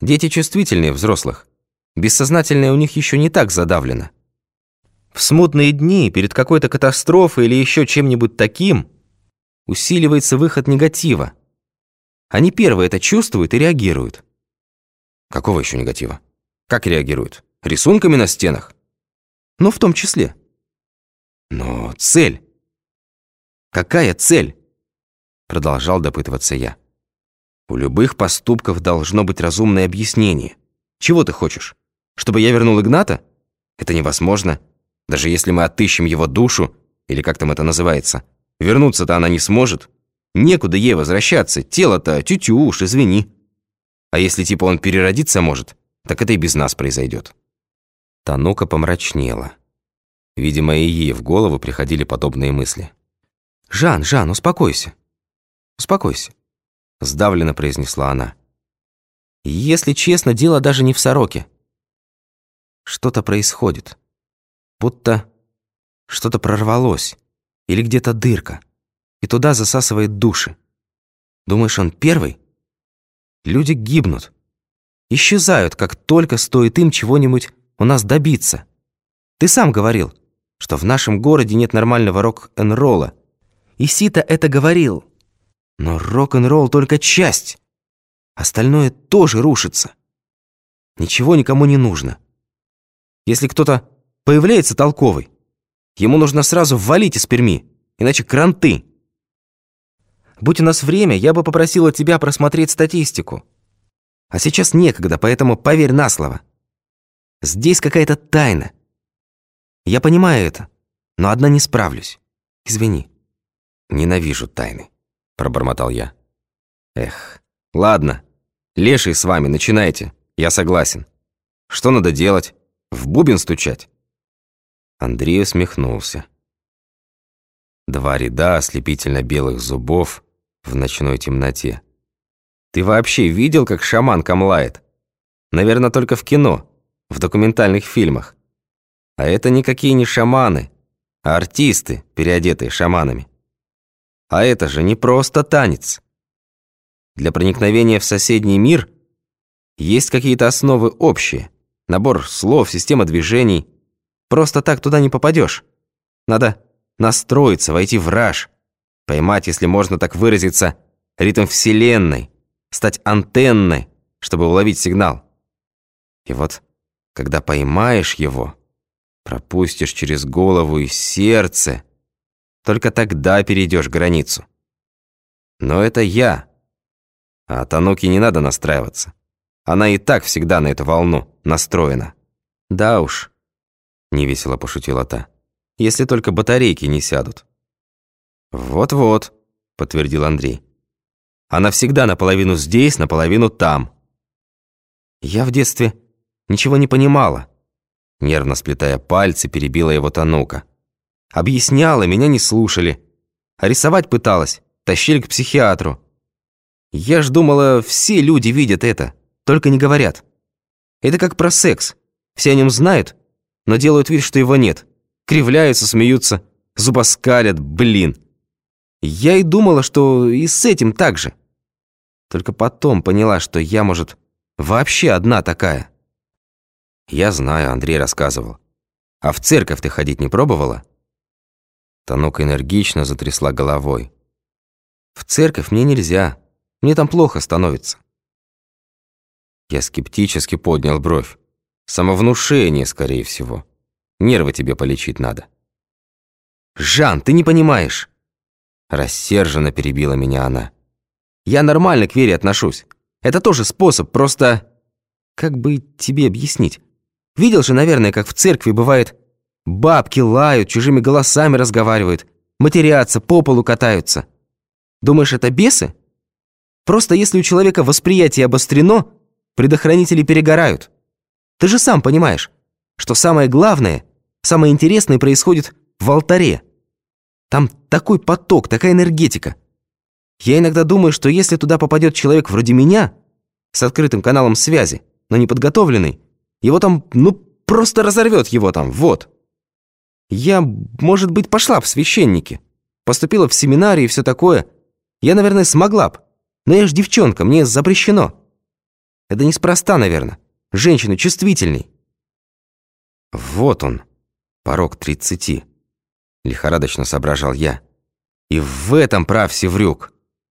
Дети чувствительнее взрослых. Бессознательное у них еще не так задавлено. В смутные дни, перед какой-то катастрофой или еще чем-нибудь таким, усиливается выход негатива. Они первые это чувствуют и реагируют. Какого еще негатива? Как реагируют? Рисунками на стенах? Ну, в том числе. Но цель. Какая цель? Продолжал допытываться я. У любых поступков должно быть разумное объяснение. Чего ты хочешь? Чтобы я вернул Игната? Это невозможно. Даже если мы отыщем его душу, или как там это называется, вернуться-то она не сможет. Некуда ей возвращаться, тело-то тю-тю уж, извини. А если типа он переродиться может, так это и без нас произойдет. Танука помрачнела. Видимо, и ей в голову приходили подобные мысли. «Жан, Жан, успокойся. Успокойся», — сдавленно произнесла она. «Если честно, дело даже не в сороке. Что-то происходит. Будто что-то прорвалось. Или где-то дырка. И туда засасывает души. Думаешь, он первый? Люди гибнут. Исчезают, как только стоит им чего-нибудь у нас добиться. Ты сам говорил, что в нашем городе нет нормального рок-н-ролла. И Сита это говорил. Но рок-н-ролл только часть. Остальное тоже рушится. Ничего никому не нужно. Если кто-то появляется толковый, ему нужно сразу валить из Перми, иначе кранты. Будь у нас время, я бы попросила тебя просмотреть статистику. А сейчас некогда, поэтому поверь на слово. Здесь какая-то тайна. Я понимаю это, но одна не справлюсь. Извини. Ненавижу тайны, пробормотал я. Эх, ладно. Леший с вами, начинайте. Я согласен. Что надо делать? В бубен стучать? Андрей усмехнулся. Два ряда ослепительно белых зубов в ночной темноте. Ты вообще видел, как шаман камлает? Наверное, только в кино в документальных фильмах. А это никакие не шаманы, а артисты, переодетые шаманами. А это же не просто танец. Для проникновения в соседний мир есть какие-то основы общие. Набор слов, система движений. Просто так туда не попадешь. Надо настроиться, войти в раж, поймать, если можно так выразиться, ритм Вселенной, стать антенной, чтобы уловить сигнал. И вот когда поймаешь его, пропустишь через голову и сердце, только тогда перейдешь границу. Но это я. А Тануке не надо настраиваться. Она и так всегда на эту волну настроена. Да уж, невесело пошутила та. Если только батарейки не сядут. Вот-вот, подтвердил Андрей. Она всегда наполовину здесь, наполовину там. Я в детстве Ничего не понимала. Нервно сплетая пальцы, перебила его Танука. Объясняла, меня не слушали. А рисовать пыталась, тащили к психиатру. Я ж думала, все люди видят это, только не говорят. Это как про секс. Все о нем знают, но делают вид, что его нет. Кривляются, смеются, зубоскалят, блин. Я и думала, что и с этим так же. Только потом поняла, что я, может, вообще одна такая. «Я знаю, Андрей рассказывал. А в церковь ты ходить не пробовала?» Танука энергично затрясла головой. «В церковь мне нельзя. Мне там плохо становится». Я скептически поднял бровь. Самовнушение, скорее всего. Нервы тебе полечить надо. «Жан, ты не понимаешь!» Рассерженно перебила меня она. «Я нормально к вере отношусь. Это тоже способ, просто... Как бы тебе объяснить? Видел же, наверное, как в церкви бывает. Бабки лают, чужими голосами разговаривают, матерятся, по полу катаются. Думаешь, это бесы? Просто если у человека восприятие обострено, предохранители перегорают. Ты же сам понимаешь, что самое главное, самое интересное происходит в алтаре. Там такой поток, такая энергетика. Я иногда думаю, что если туда попадет человек вроде меня, с открытым каналом связи, но не подготовленный, его там, ну, просто разорвет его там, вот. Я, может быть, пошла в священники. Поступила в семинарии и все такое. Я, наверное, смогла б. Но я же девчонка, мне запрещено. Это неспроста, наверное. женщина чувствительней. Вот он, порог тридцати. Лихорадочно соображал я. И в этом прав Севрюк.